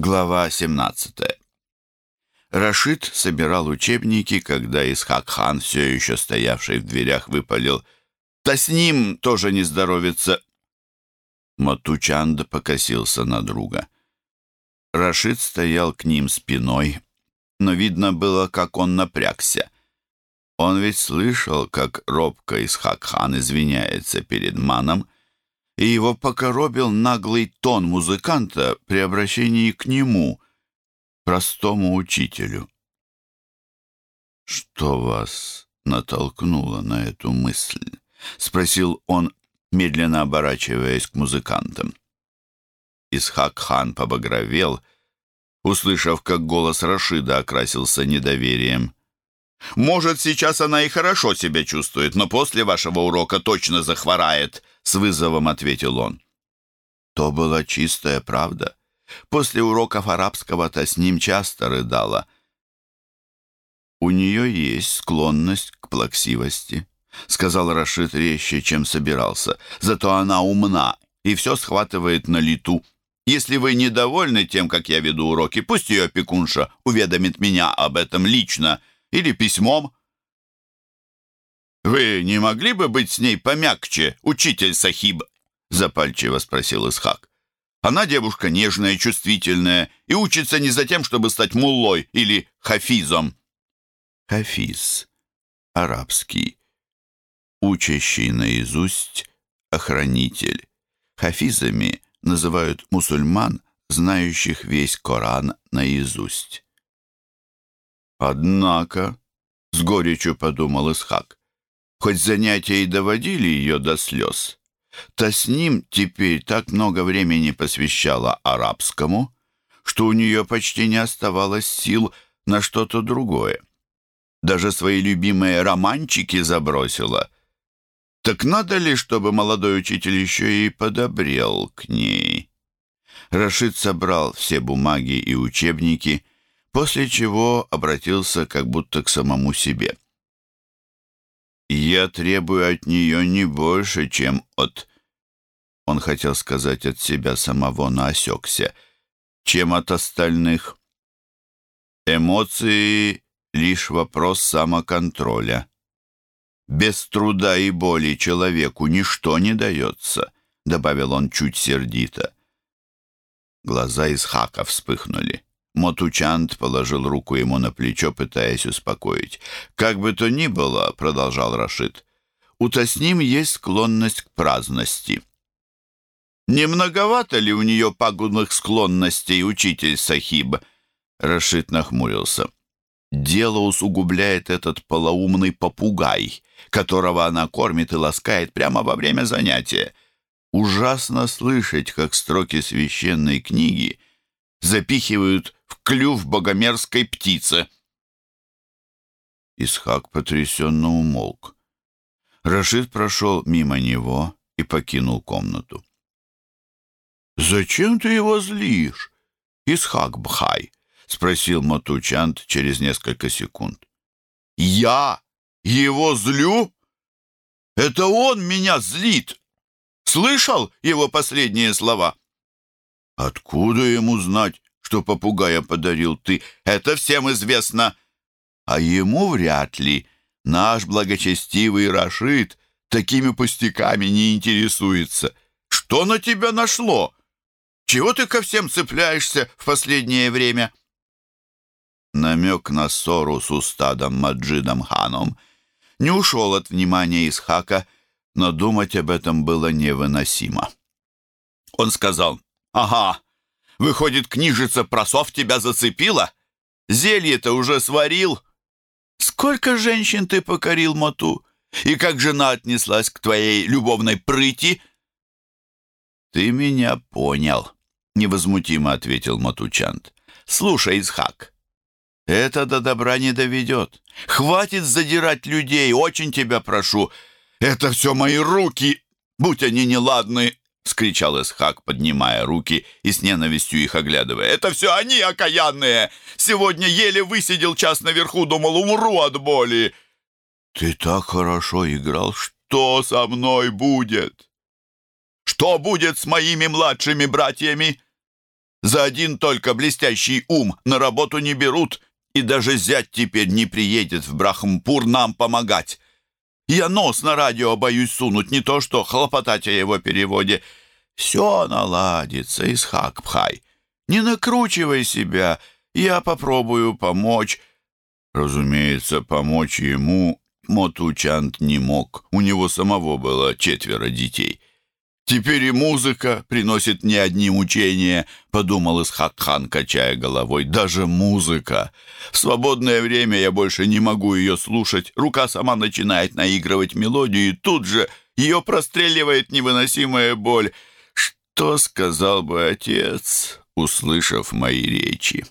Глава 17. Рашид собирал учебники, когда Исхак-хан, все еще стоявший в дверях, выпалил «Да с ним тоже не здоровится!» Матучанд покосился на друга. Рашид стоял к ним спиной, но видно было, как он напрягся. Он ведь слышал, как робко Исхак-хан извиняется перед маном, и его покоробил наглый тон музыканта при обращении к нему, простому учителю. «Что вас натолкнуло на эту мысль?» — спросил он, медленно оборачиваясь к музыкантам. Исхак-хан побагровел, услышав, как голос Рашида окрасился недоверием. «Может, сейчас она и хорошо себя чувствует, но после вашего урока точно захворает», — с вызовом ответил он. То была чистая правда. После уроков арабского-то с ним часто рыдала. «У нее есть склонность к плаксивости», — сказал Рашид резче, чем собирался. «Зато она умна и все схватывает на лету. Если вы недовольны тем, как я веду уроки, пусть ее опекунша уведомит меня об этом лично или письмом». «Вы не могли бы быть с ней помягче, учитель Сахиб?» — запальчиво спросил Исхак. «Она девушка нежная, чувствительная и учится не за тем, чтобы стать муллой или хафизом». Хафиз. Арабский. Учащий наизусть. Охранитель. Хафизами называют мусульман, знающих весь Коран наизусть. «Однако», — с горечью подумал Исхак, Хоть занятия и доводили ее до слез, то с ним теперь так много времени посвящала арабскому, что у нее почти не оставалось сил на что-то другое. Даже свои любимые романчики забросила. Так надо ли, чтобы молодой учитель еще и подобрел к ней? Рашид собрал все бумаги и учебники, после чего обратился как будто к самому себе — я требую от нее не больше, чем от... Он хотел сказать от себя самого, но осекся. Чем от остальных. Эмоции — лишь вопрос самоконтроля. Без труда и боли человеку ничто не дается, добавил он чуть сердито. Глаза из хака вспыхнули. Мотучант положил руку ему на плечо, пытаясь успокоить. «Как бы то ни было», — продолжал Рашид, — «у Тасним есть склонность к праздности». «Не многовато ли у нее пагубных склонностей, учитель Сахиб?» Рашид нахмурился. «Дело усугубляет этот полоумный попугай, которого она кормит и ласкает прямо во время занятия. Ужасно слышать, как строки священной книги запихивают клюв богомерзкой птицы. Исхак потрясенно умолк. Рашид прошел мимо него и покинул комнату. «Зачем ты его злишь, Исхак Бхай?» — спросил Матучант через несколько секунд. «Я его злю? Это он меня злит! Слышал его последние слова?» «Откуда ему знать, что попугая подарил ты, это всем известно. А ему вряд ли. Наш благочестивый Рашид такими пустяками не интересуется. Что на тебя нашло? Чего ты ко всем цепляешься в последнее время?» Намек на ссору с устадом Маджидом Ханом не ушел от внимания Исхака, но думать об этом было невыносимо. Он сказал, «Ага, Выходит, книжица про сов тебя зацепила? Зелье-то уже сварил. Сколько женщин ты покорил, Моту? И как жена отнеслась к твоей любовной прыти?» «Ты меня понял», — невозмутимо ответил Матучант. «Слушай, Исхак, это до добра не доведет. Хватит задирать людей, очень тебя прошу. Это все мои руки, будь они неладны, — скричал Исхак, поднимая руки и с ненавистью их оглядывая. «Это все они, окаянные! Сегодня еле высидел час наверху, думал, умру от боли!» «Ты так хорошо играл! Что со мной будет?» «Что будет с моими младшими братьями?» За один только блестящий ум на работу не берут, и даже зять теперь не приедет в Брахмпур нам помогать. Я нос на радио боюсь сунуть, не то что хлопотать о его переводе. Все наладится, Исхак-Пхай. Не накручивай себя, я попробую помочь. Разумеется, помочь ему Мотучант не мог. У него самого было четверо детей. «Теперь и музыка приносит не одни мучения», — подумал Исхакхан, качая головой. «Даже музыка! В свободное время я больше не могу ее слушать. Рука сама начинает наигрывать мелодию, и тут же ее простреливает невыносимая боль. Что сказал бы отец, услышав мои речи?»